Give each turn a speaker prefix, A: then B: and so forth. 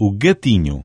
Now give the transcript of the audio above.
A: o gatinho.